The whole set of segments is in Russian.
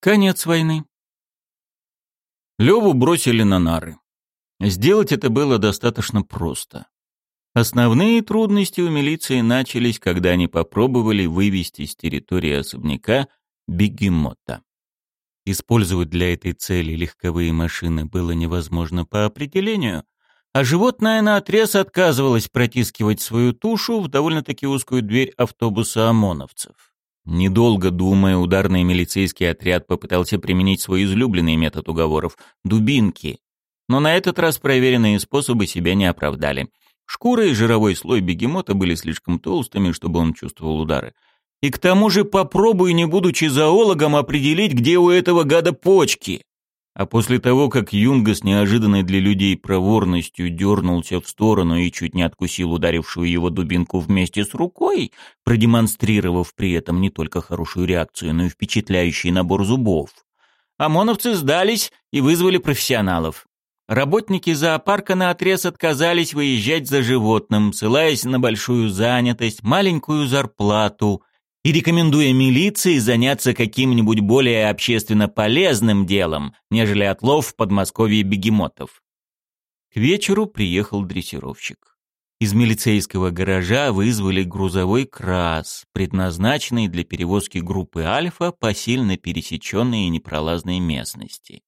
Конец войны. Леву бросили на нары. Сделать это было достаточно просто. Основные трудности у милиции начались, когда они попробовали вывести с территории особняка бегемота. Использовать для этой цели легковые машины было невозможно по определению, а животное наотрез отказывалось протискивать свою тушу в довольно-таки узкую дверь автобуса ОМОНовцев. Недолго думая, ударный милицейский отряд попытался применить свой излюбленный метод уговоров — дубинки. Но на этот раз проверенные способы себя не оправдали. Шкура и жировой слой бегемота были слишком толстыми, чтобы он чувствовал удары. И к тому же попробуй, не будучи зоологом, определить, где у этого гада почки. А после того, как Юнга с неожиданной для людей проворностью дернулся в сторону и чуть не откусил ударившую его дубинку вместе с рукой, продемонстрировав при этом не только хорошую реакцию, но и впечатляющий набор зубов, ОМОНовцы сдались и вызвали профессионалов. Работники зоопарка наотрез отказались выезжать за животным, ссылаясь на большую занятость, маленькую зарплату и рекомендуя милиции заняться каким-нибудь более общественно полезным делом, нежели отлов в Подмосковье бегемотов. К вечеру приехал дрессировщик. Из милицейского гаража вызвали грузовой крас, предназначенный для перевозки группы «Альфа» по сильно пересеченной и непролазной местности.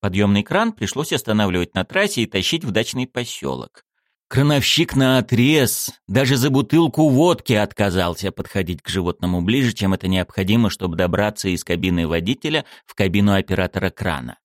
Подъемный кран пришлось останавливать на трассе и тащить в дачный поселок. Крановщик наотрез, даже за бутылку водки отказался подходить к животному ближе, чем это необходимо, чтобы добраться из кабины водителя в кабину оператора крана.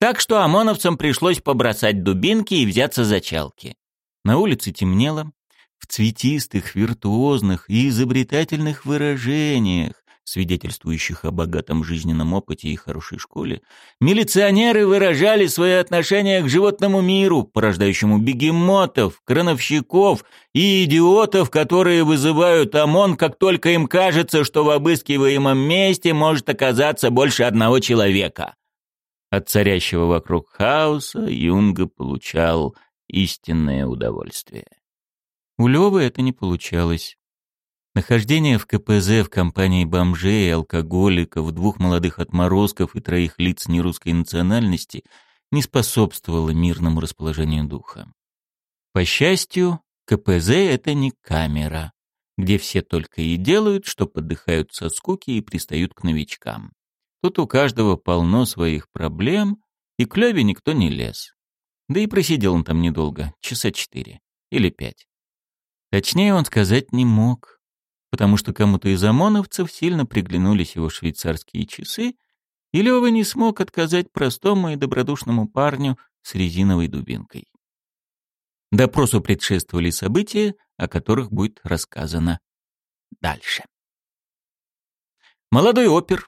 Так что ОМОНовцам пришлось побросать дубинки и взяться за чалки. На улице темнело. В цветистых, виртуозных и изобретательных выражениях свидетельствующих о богатом жизненном опыте и хорошей школе, милиционеры выражали свои отношения к животному миру, порождающему бегемотов, крановщиков и идиотов, которые вызывают ОМОН, как только им кажется, что в обыскиваемом месте может оказаться больше одного человека. От царящего вокруг хаоса Юнга получал истинное удовольствие. У Лёвы это не получалось. Нахождение в КПЗ в компании бомжей, алкоголиков, двух молодых отморозков и троих лиц нерусской национальности не способствовало мирному расположению духа. По счастью, КПЗ — это не камера, где все только и делают, что подыхают со скуки и пристают к новичкам. Тут у каждого полно своих проблем, и к Леве никто не лез. Да и просидел он там недолго, часа четыре или пять. Точнее он сказать не мог потому что кому-то из ОМОНовцев сильно приглянулись его швейцарские часы, и Лёва не смог отказать простому и добродушному парню с резиновой дубинкой. Допросу предшествовали события, о которых будет рассказано дальше. Молодой опер,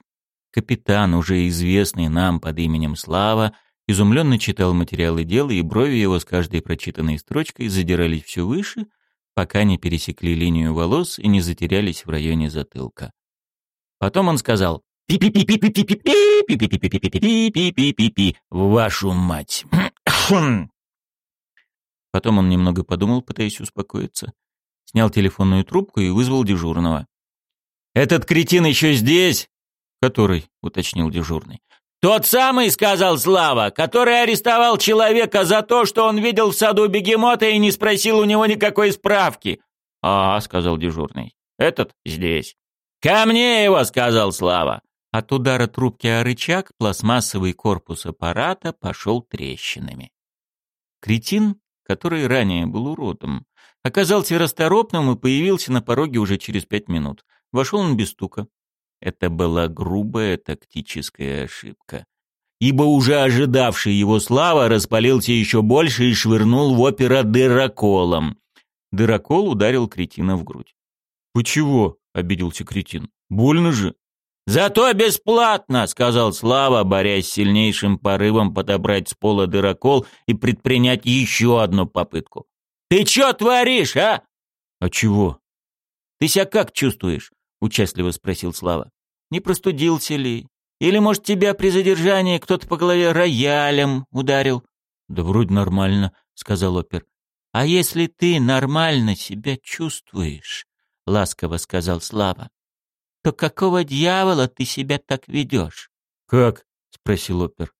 капитан, уже известный нам под именем Слава, изумленно читал материалы дела, и брови его с каждой прочитанной строчкой задирались все выше — пока не пересекли линию волос и не затерялись в районе затылка. Потом он сказал "Пи-пи-пи-пи-пи-пи-пи-пи-пи-пи-пи-пи-пи-пи-пи-пи-пи-пи-пи-пи, «Вашу мать!» Потом он немного подумал, пытаясь успокоиться, снял телефонную трубку и вызвал дежурного. «Этот кретин еще здесь?» «Который?» — уточнил дежурный. «Тот самый, — сказал Слава, — который арестовал человека за то, что он видел в саду бегемота и не спросил у него никакой справки». «А, — сказал дежурный, — этот здесь». «Ко мне его!» — сказал Слава. От удара трубки о рычаг пластмассовый корпус аппарата пошел трещинами. Кретин, который ранее был уродом, оказался расторопным и появился на пороге уже через пять минут. Вошел он без стука. Это была грубая тактическая ошибка. Ибо уже ожидавший его слава распалился еще больше и швырнул в опера дыроколом. Дырокол ударил кретина в грудь. «Вы чего?» — обиделся кретин. «Больно же!» «Зато бесплатно!» — сказал Слава, борясь с сильнейшим порывом подобрать с пола дырокол и предпринять еще одну попытку. «Ты что творишь, а?» «А чего?» «Ты себя как чувствуешь?» — участливо спросил Слава. «Не простудился ли? Или, может, тебя при задержании кто-то по голове роялем ударил?» «Да вроде нормально», — сказал опер. «А если ты нормально себя чувствуешь», — ласково сказал Слава, «то какого дьявола ты себя так ведешь? «Как?» — спросил опер.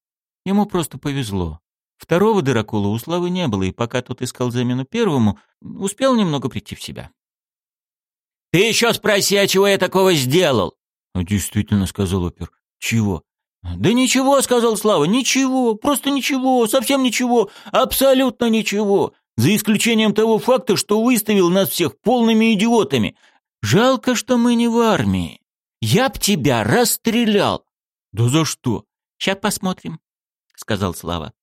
Ему просто повезло. Второго дырокола у Славы не было, и пока тот искал замену первому, успел немного прийти в себя. «Ты еще спроси, а чего я такого сделал?» «Действительно», — сказал опер. «Чего?» «Да ничего», — сказал Слава, — «ничего, просто ничего, совсем ничего, абсолютно ничего, за исключением того факта, что выставил нас всех полными идиотами. Жалко, что мы не в армии. Я б тебя расстрелял». «Да за что?» «Сейчас посмотрим», — сказал Слава.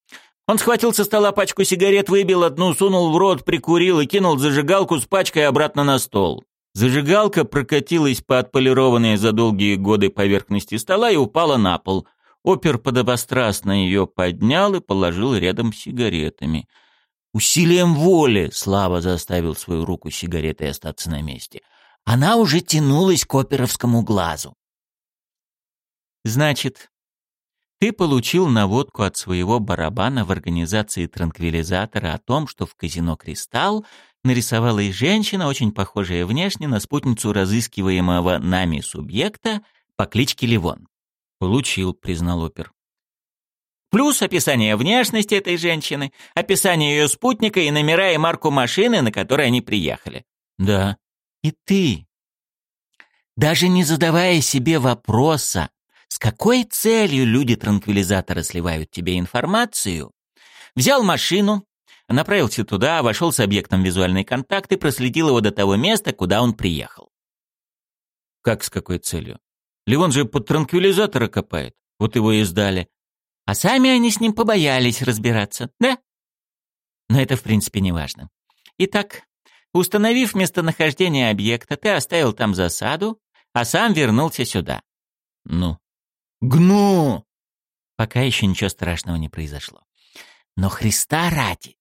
Он схватил со стола пачку сигарет, выбил одну, сунул в рот, прикурил и кинул зажигалку с пачкой обратно на стол. Зажигалка прокатилась по отполированной за долгие годы поверхности стола и упала на пол. Опер подобострастно ее поднял и положил рядом с сигаретами. Усилием воли Слава заставил свою руку сигаретой остаться на месте. Она уже тянулась к оперовскому глазу. «Значит, ты получил наводку от своего барабана в организации транквилизатора о том, что в казино «Кристалл» нарисовалась женщина, очень похожая внешне на спутницу разыскиваемого нами субъекта по кличке Ливон. «Получил», — признал опер. Плюс описание внешности этой женщины, описание ее спутника и номера и марку машины, на которой они приехали. Да. И ты, даже не задавая себе вопроса, с какой целью люди-транквилизаторы сливают тебе информацию, взял машину, Направился туда, вошел с объектом визуальный контакт и проследил его до того места, куда он приехал. Как с какой целью? Ливон же под транквилизатора копает. Вот его и сдали. А сами они с ним побоялись разбираться, да? Но это в принципе не важно. Итак, установив местонахождение объекта, ты оставил там засаду, а сам вернулся сюда. Ну? Гну! Пока еще ничего страшного не произошло. Но Христа ради,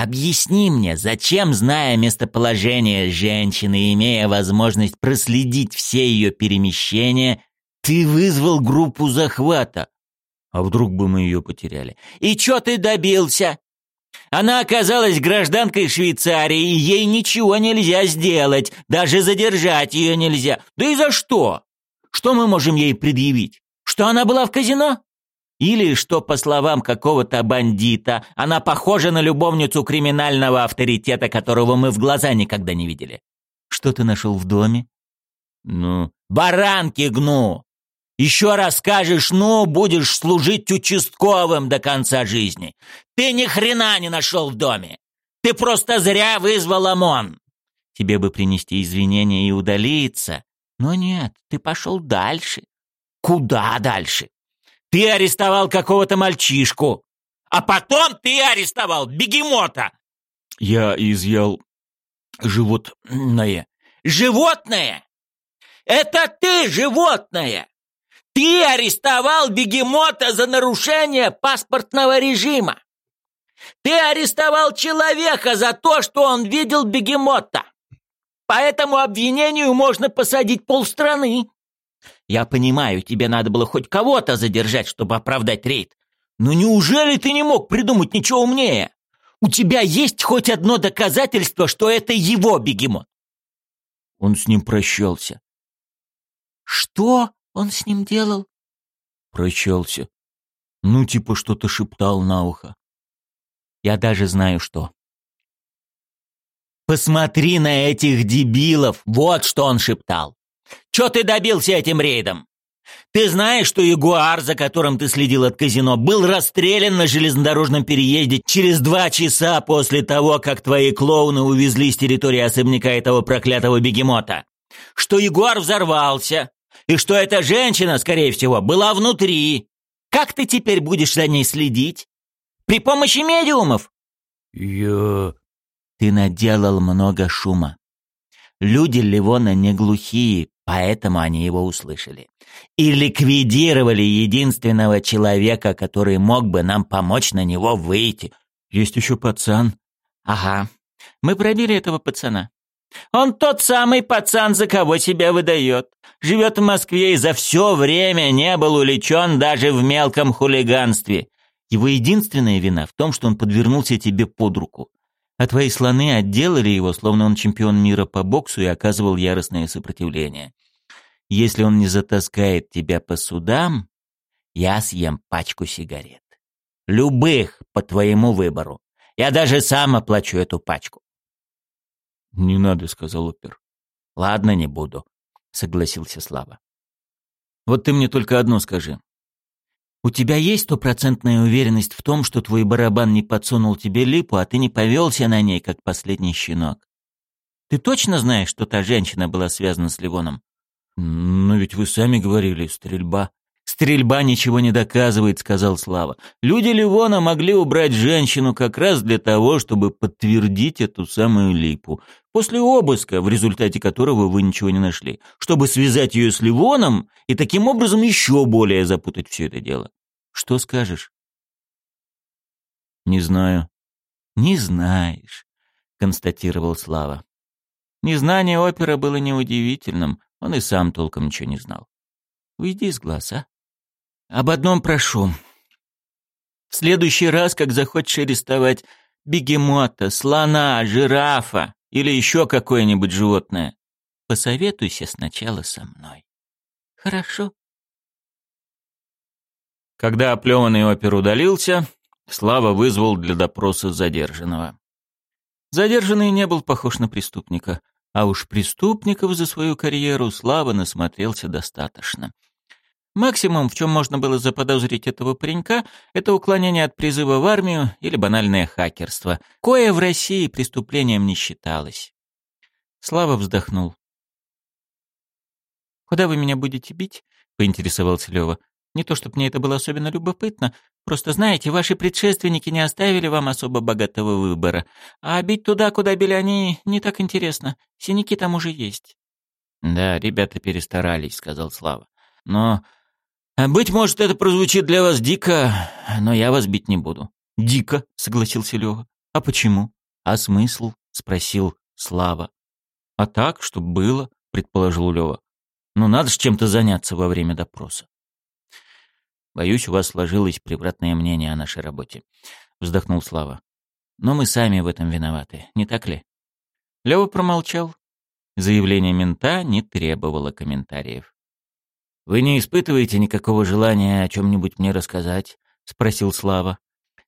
Объясни мне, зачем, зная местоположение женщины и имея возможность проследить все ее перемещения, ты вызвал группу захвата? А вдруг бы мы ее потеряли? И что ты добился? Она оказалась гражданкой Швейцарии, и ей ничего нельзя сделать, даже задержать ее нельзя. Да и за что? Что мы можем ей предъявить? Что она была в казино? Или, что по словам какого-то бандита, она похожа на любовницу криминального авторитета, которого мы в глаза никогда не видели. Что ты нашел в доме? Ну, баранки гну. Еще раз скажешь «ну», будешь служить участковым до конца жизни. Ты ни хрена не нашел в доме. Ты просто зря вызвал ОМОН. Тебе бы принести извинения и удалиться. Но нет, ты пошел дальше. Куда дальше? Ты арестовал какого-то мальчишку, а потом ты арестовал бегемота. Я изъял животное. Животное? Это ты животное! Ты арестовал бегемота за нарушение паспортного режима. Ты арестовал человека за то, что он видел бегемота. По этому обвинению можно посадить полстраны. Я понимаю, тебе надо было хоть кого-то задержать, чтобы оправдать рейд. Но неужели ты не мог придумать ничего умнее? У тебя есть хоть одно доказательство, что это его бегемот? Он с ним прощался. Что он с ним делал? Прощался. Ну, типа что-то шептал на ухо. Я даже знаю что. Посмотри на этих дебилов, вот что он шептал. Чё ты добился этим рейдом? Ты знаешь, что Ягуар, за которым ты следил от казино, был расстрелян на железнодорожном переезде через два часа после того, как твои клоуны увезли с территории особняка этого проклятого бегемота? Что Ягуар взорвался, и что эта женщина, скорее всего, была внутри. Как ты теперь будешь за ней следить? При помощи медиумов? Я... Ты наделал много шума. Люди Ливона не глухие, поэтому они его услышали. И ликвидировали единственного человека, который мог бы нам помочь на него выйти. Есть еще пацан. Ага. Мы пробили этого пацана. Он тот самый пацан, за кого себя выдает. Живет в Москве и за все время не был уличен даже в мелком хулиганстве. Его единственная вина в том, что он подвернулся тебе под руку а твои слоны отделали его, словно он чемпион мира по боксу и оказывал яростное сопротивление. Если он не затаскает тебя по судам, я съем пачку сигарет. Любых, по твоему выбору. Я даже сам оплачу эту пачку. «Не надо», — сказал опер. «Ладно, не буду», — согласился Слава. «Вот ты мне только одно скажи. У тебя есть стопроцентная уверенность в том, что твой барабан не подсунул тебе липу, а ты не повелся на ней, как последний щенок? Ты точно знаешь, что та женщина была связана с Ливоном? Но ведь вы сами говорили, стрельба. Стрельба ничего не доказывает, сказал Слава. Люди Ливона могли убрать женщину как раз для того, чтобы подтвердить эту самую липу. После обыска, в результате которого вы ничего не нашли. Чтобы связать ее с Ливоном и таким образом еще более запутать все это дело. Что скажешь? Не знаю. Не знаешь, констатировал Слава. Незнание опера было неудивительным, он и сам толком ничего не знал. Уйди из глаз, а? Об одном прошу. В следующий раз, как захочешь арестовать бегемота, слона, жирафа или еще какое-нибудь животное, посоветуйся сначала со мной. Хорошо? Когда оплеванный опер удалился, Слава вызвал для допроса задержанного. Задержанный не был похож на преступника, а уж преступников за свою карьеру Слава насмотрелся достаточно. Максимум, в чем можно было заподозрить этого паренька, это уклонение от призыва в армию или банальное хакерство, кое в России преступлением не считалось. Слава вздохнул. «Куда вы меня будете бить?» — поинтересовался Лёва. Не то, чтобы мне это было особенно любопытно, просто, знаете, ваши предшественники не оставили вам особо богатого выбора. А бить туда, куда били они, не так интересно. Синяки там уже есть». «Да, ребята перестарались», — сказал Слава. «Но, быть может, это прозвучит для вас дико, но я вас бить не буду». «Дико», — согласился Лёва. «А почему?» «А смысл?» — спросил Слава. «А так, чтобы было», — предположил Лёва. «Ну, надо же чем-то заняться во время допроса». Боюсь, у вас сложилось превратное мнение о нашей работе. Вздохнул Слава. Но мы сами в этом виноваты, не так ли? Лева промолчал. Заявление мента не требовало комментариев. «Вы не испытываете никакого желания о чем-нибудь мне рассказать?» — спросил Слава.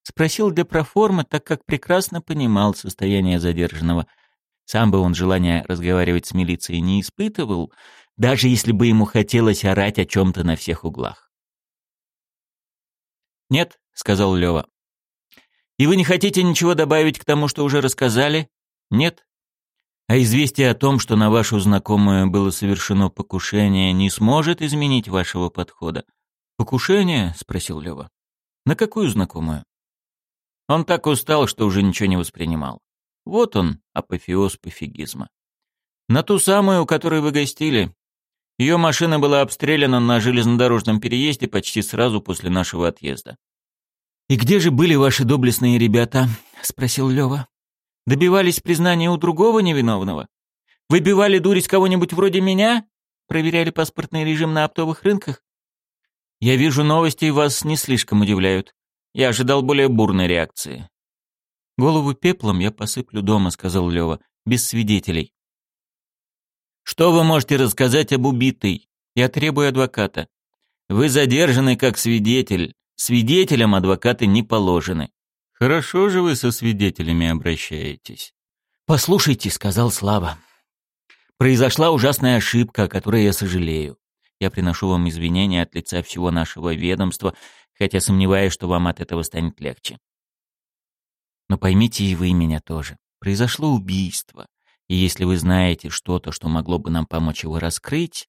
Спросил для проформы, так как прекрасно понимал состояние задержанного. Сам бы он желания разговаривать с милицией не испытывал, даже если бы ему хотелось орать о чем-то на всех углах. «Нет», — сказал Лёва. «И вы не хотите ничего добавить к тому, что уже рассказали?» «Нет». «А известие о том, что на вашу знакомую было совершено покушение, не сможет изменить вашего подхода?» «Покушение?» — спросил Лёва. «На какую знакомую?» Он так устал, что уже ничего не воспринимал. Вот он, апофеоз пофигизма. На ту самую, у которой вы гостили. Ее машина была обстреляна на железнодорожном переезде почти сразу после нашего отъезда. «И где же были ваши доблестные ребята?» — спросил Лёва. «Добивались признания у другого невиновного? Выбивали дурь из кого-нибудь вроде меня? Проверяли паспортный режим на оптовых рынках? Я вижу, новости вас не слишком удивляют. Я ожидал более бурной реакции». «Голову пеплом я посыплю дома», — сказал Лёва, — «без свидетелей. Что вы можете рассказать об убитой? Я требую адвоката. Вы задержаны как свидетель. Свидетелям адвокаты не положены. Хорошо же вы со свидетелями обращаетесь. Послушайте, сказал Слава. Произошла ужасная ошибка, о которой я сожалею. Я приношу вам извинения от лица всего нашего ведомства, хотя сомневаюсь, что вам от этого станет легче. Но поймите и вы меня тоже. Произошло убийство. И если вы знаете что-то, что могло бы нам помочь его раскрыть,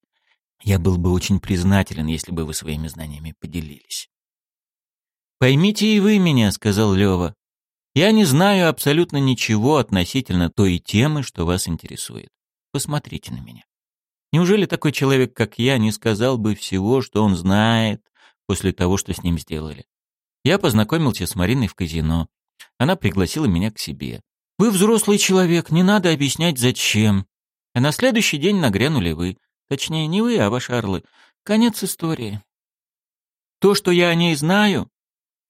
я был бы очень признателен, если бы вы своими знаниями поделились. «Поймите и вы меня», — сказал Лёва. «Я не знаю абсолютно ничего относительно той темы, что вас интересует. Посмотрите на меня. Неужели такой человек, как я, не сказал бы всего, что он знает после того, что с ним сделали? Я познакомился с Мариной в казино. Она пригласила меня к себе. Вы взрослый человек, не надо объяснять зачем. А на следующий день нагрянули вы. Точнее, не вы, а ваши орлы. Конец истории. То, что я о ней знаю,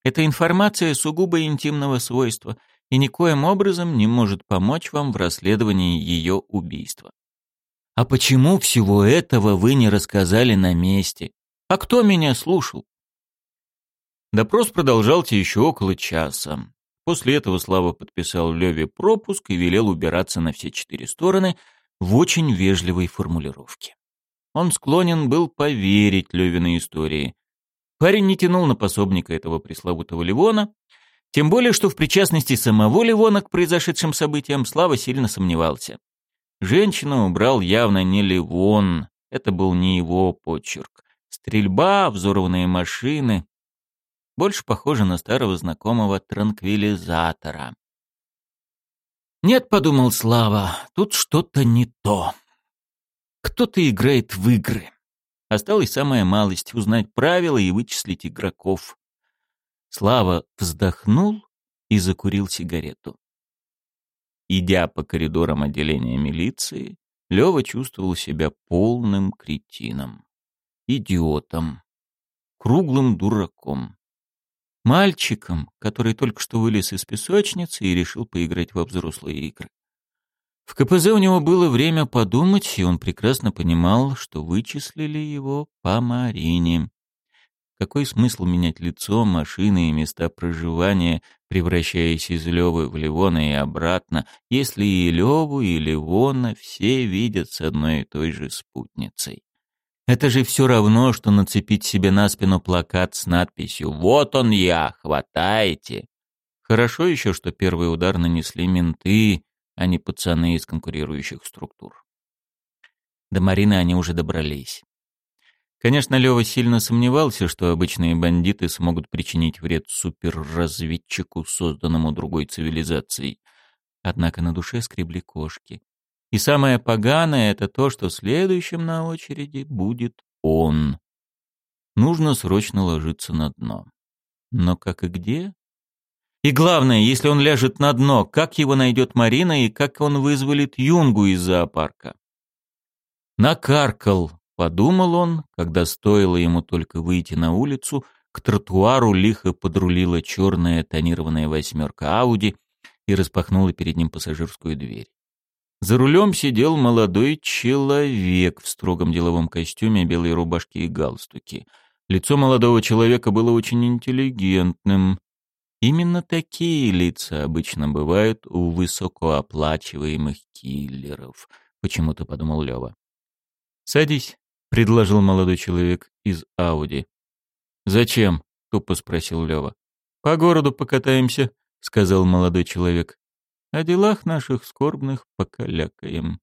это информация сугубо интимного свойства и никоим образом не может помочь вам в расследовании ее убийства. А почему всего этого вы не рассказали на месте? А кто меня слушал? Допрос продолжался еще около часа. После этого Слава подписал Леве пропуск и велел убираться на все четыре стороны в очень вежливой формулировке. Он склонен был поверить Левиной истории. Парень не тянул на пособника этого пресловутого Ливона, тем более, что в причастности самого Ливона к произошедшим событиям Слава сильно сомневался. Женщину убрал явно не Ливон, это был не его почерк. Стрельба, взорванные машины. Больше похоже на старого знакомого транквилизатора. «Нет», — подумал Слава, — «тут что-то не то. Кто-то играет в игры. Осталась самая малость — узнать правила и вычислить игроков». Слава вздохнул и закурил сигарету. Идя по коридорам отделения милиции, Лёва чувствовал себя полным кретином, идиотом, круглым дураком. Мальчиком, который только что вылез из песочницы и решил поиграть во взрослые игры. В КПЗ у него было время подумать, и он прекрасно понимал, что вычислили его по Марине. Какой смысл менять лицо, машины и места проживания, превращаясь из Левы в Ливона и обратно, если и Леву, и Ливона все видят с одной и той же спутницей? Это же все равно, что нацепить себе на спину плакат с надписью «Вот он я, хватайте!». Хорошо еще, что первый удар нанесли менты, а не пацаны из конкурирующих структур. До Марины они уже добрались. Конечно, Лёва сильно сомневался, что обычные бандиты смогут причинить вред суперразведчику, созданному другой цивилизацией. Однако на душе скребли кошки. И самое поганое — это то, что следующим на очереди будет он. Нужно срочно ложиться на дно. Но как и где? И главное, если он ляжет на дно, как его найдет Марина и как он вызволит Юнгу из зоопарка? Накаркал, Подумал он, когда стоило ему только выйти на улицу, к тротуару лихо подрулила черная тонированная восьмерка Ауди и распахнула перед ним пассажирскую дверь. За рулем сидел молодой человек в строгом деловом костюме, белой рубашке и галстуке. Лицо молодого человека было очень интеллигентным. Именно такие лица обычно бывают у высокооплачиваемых киллеров, почему-то подумал Лева. «Садись», предложил молодой человек из Ауди. «Зачем?» — тупо спросил Лева. «По городу покатаемся», — сказал молодой человек. «О делах наших скорбных покалякаем».